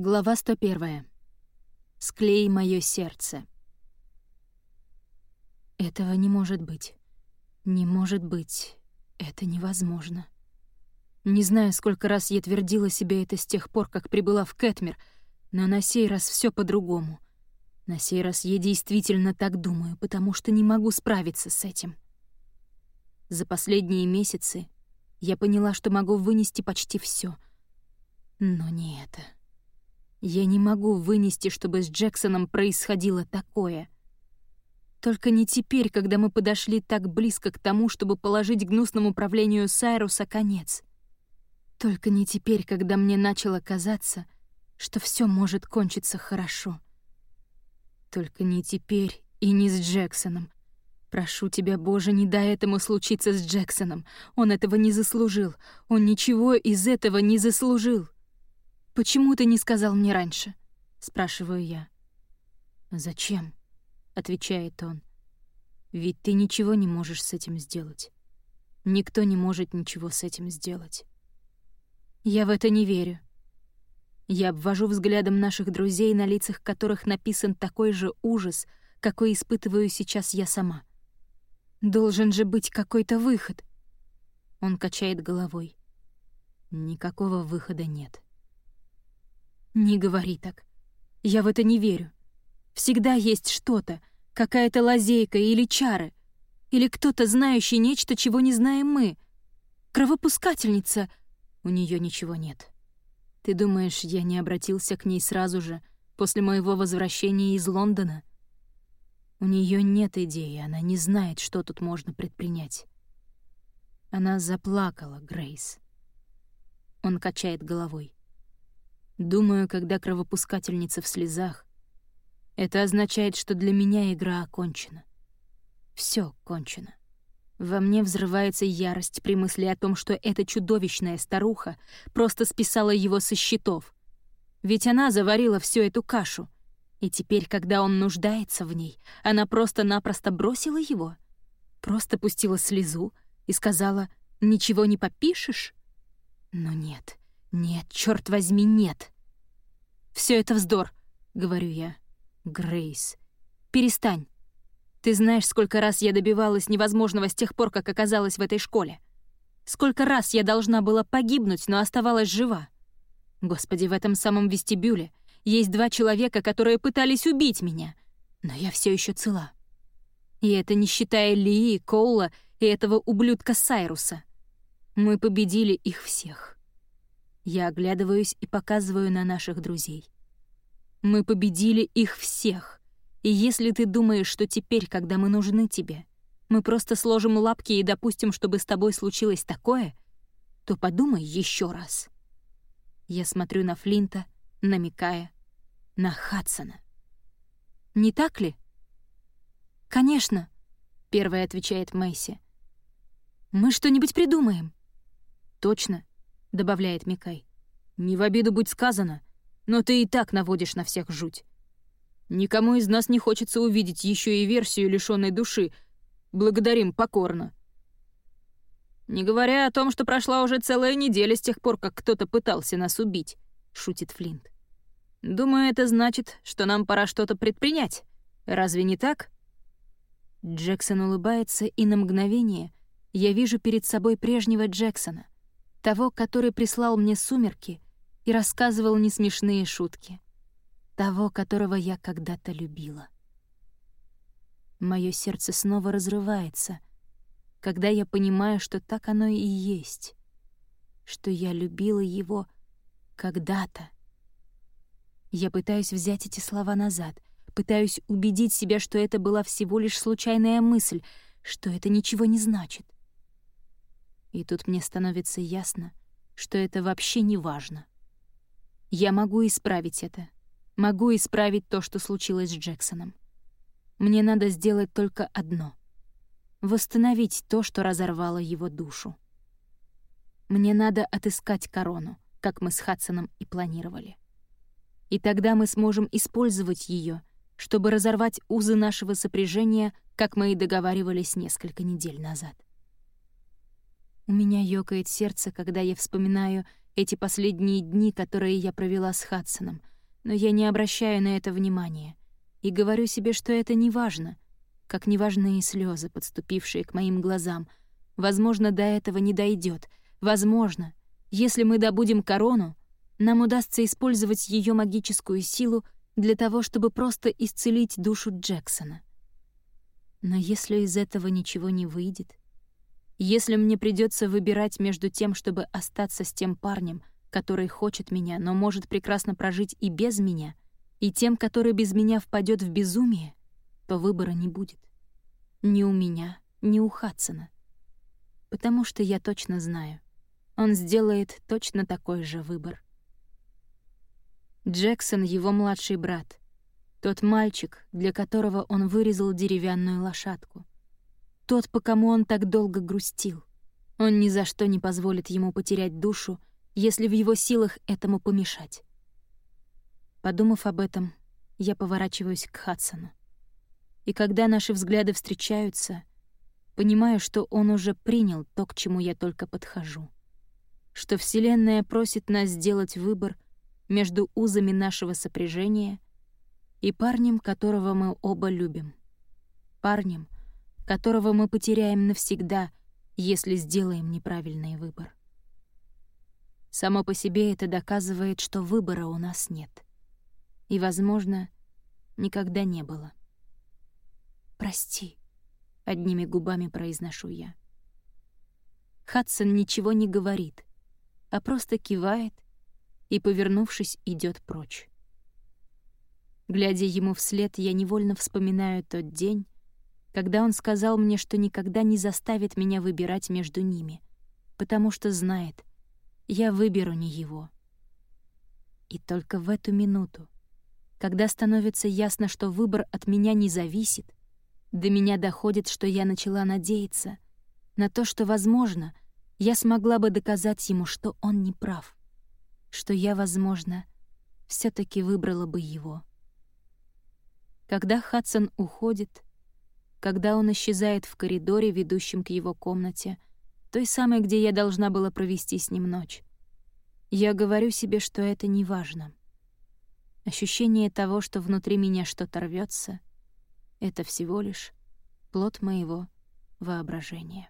Глава 101. Склей моё сердце. Этого не может быть. Не может быть. Это невозможно. Не знаю, сколько раз я твердила себе это с тех пор, как прибыла в Кэтмир, но на сей раз всё по-другому. На сей раз я действительно так думаю, потому что не могу справиться с этим. За последние месяцы я поняла, что могу вынести почти всё, но не это. Я не могу вынести, чтобы с Джексоном происходило такое. Только не теперь, когда мы подошли так близко к тому, чтобы положить гнусному правлению Сайруса конец. Только не теперь, когда мне начало казаться, что все может кончиться хорошо. Только не теперь и не с Джексоном. Прошу тебя, Боже, не дай этому случиться с Джексоном. Он этого не заслужил. Он ничего из этого не заслужил. «Почему ты не сказал мне раньше?» — спрашиваю я. «Зачем?» — отвечает он. «Ведь ты ничего не можешь с этим сделать. Никто не может ничего с этим сделать». Я в это не верю. Я обвожу взглядом наших друзей, на лицах которых написан такой же ужас, какой испытываю сейчас я сама. Должен же быть какой-то выход. Он качает головой. Никакого выхода нет. «Не говори так. Я в это не верю. Всегда есть что-то, какая-то лазейка или чары, или кто-то, знающий нечто, чего не знаем мы. Кровопускательница. У нее ничего нет. Ты думаешь, я не обратился к ней сразу же, после моего возвращения из Лондона? У нее нет идеи, она не знает, что тут можно предпринять. Она заплакала, Грейс. Он качает головой. Думаю, когда кровопускательница в слезах, это означает, что для меня игра окончена. Все кончено. Во мне взрывается ярость при мысли о том, что эта чудовищная старуха просто списала его со счетов. Ведь она заварила всю эту кашу. И теперь, когда он нуждается в ней, она просто-напросто бросила его. Просто пустила слезу и сказала «Ничего не попишешь?» Но нет, «Нет, черт возьми, нет!» Все это вздор», — говорю я. «Грейс, перестань. Ты знаешь, сколько раз я добивалась невозможного с тех пор, как оказалась в этой школе. Сколько раз я должна была погибнуть, но оставалась жива. Господи, в этом самом вестибюле есть два человека, которые пытались убить меня, но я все еще цела. И это не считая Лии, Коула и этого ублюдка Сайруса. Мы победили их всех. Я оглядываюсь и показываю на наших друзей. Мы победили их всех. И если ты думаешь, что теперь, когда мы нужны тебе, мы просто сложим лапки и допустим, чтобы с тобой случилось такое, то подумай еще раз. Я смотрю на Флинта, намекая на Хадсона. «Не так ли?» «Конечно», — первая отвечает Мэйси. «Мы что-нибудь придумаем». «Точно», — добавляет Микай. «Не в обиду будь сказано, но ты и так наводишь на всех жуть. Никому из нас не хочется увидеть еще и версию лишенной души. Благодарим покорно». «Не говоря о том, что прошла уже целая неделя с тех пор, как кто-то пытался нас убить», — шутит Флинт. «Думаю, это значит, что нам пора что-то предпринять. Разве не так?» Джексон улыбается, и на мгновение я вижу перед собой прежнего Джексона — того, который прислал мне сумерки и рассказывал несмешные шутки, того, которого я когда-то любила. Моё сердце снова разрывается, когда я понимаю, что так оно и есть, что я любила его когда-то. Я пытаюсь взять эти слова назад, пытаюсь убедить себя, что это была всего лишь случайная мысль, что это ничего не значит. И тут мне становится ясно, что это вообще не важно. Я могу исправить это. Могу исправить то, что случилось с Джексоном. Мне надо сделать только одно — восстановить то, что разорвало его душу. Мне надо отыскать корону, как мы с Хадсоном и планировали. И тогда мы сможем использовать ее, чтобы разорвать узы нашего сопряжения, как мы и договаривались несколько недель назад. У меня ёкает сердце, когда я вспоминаю эти последние дни, которые я провела с Хадсоном, Но я не обращаю на это внимания и говорю себе, что это не важно, как не важны и слезы, подступившие к моим глазам. Возможно, до этого не дойдет. Возможно, если мы добудем корону, нам удастся использовать ее магическую силу для того, чтобы просто исцелить душу Джексона. Но если из этого ничего не выйдет, если мне придется выбирать между тем, чтобы остаться с тем парнем, который хочет меня, но может прекрасно прожить и без меня, и тем, который без меня впадет в безумие, то выбора не будет. Ни у меня, ни у Хадсона. Потому что я точно знаю, он сделает точно такой же выбор. Джексон — его младший брат. Тот мальчик, для которого он вырезал деревянную лошадку. Тот, по кому он так долго грустил. Он ни за что не позволит ему потерять душу, если в его силах этому помешать. Подумав об этом, я поворачиваюсь к Хадсону. И когда наши взгляды встречаются, понимаю, что он уже принял то, к чему я только подхожу. Что Вселенная просит нас сделать выбор — между узами нашего сопряжения и парнем, которого мы оба любим. Парнем, которого мы потеряем навсегда, если сделаем неправильный выбор. Само по себе это доказывает, что выбора у нас нет. И, возможно, никогда не было. «Прости», — одними губами произношу я. Хадсон ничего не говорит, а просто кивает и, повернувшись, идет прочь. Глядя ему вслед, я невольно вспоминаю тот день, когда он сказал мне, что никогда не заставит меня выбирать между ними, потому что знает, я выберу не его. И только в эту минуту, когда становится ясно, что выбор от меня не зависит, до меня доходит, что я начала надеяться на то, что, возможно, я смогла бы доказать ему, что он не прав что я, возможно, все таки выбрала бы его. Когда Хадсон уходит, когда он исчезает в коридоре, ведущем к его комнате, той самой, где я должна была провести с ним ночь, я говорю себе, что это не важно. Ощущение того, что внутри меня что-то рвется, это всего лишь плод моего воображения.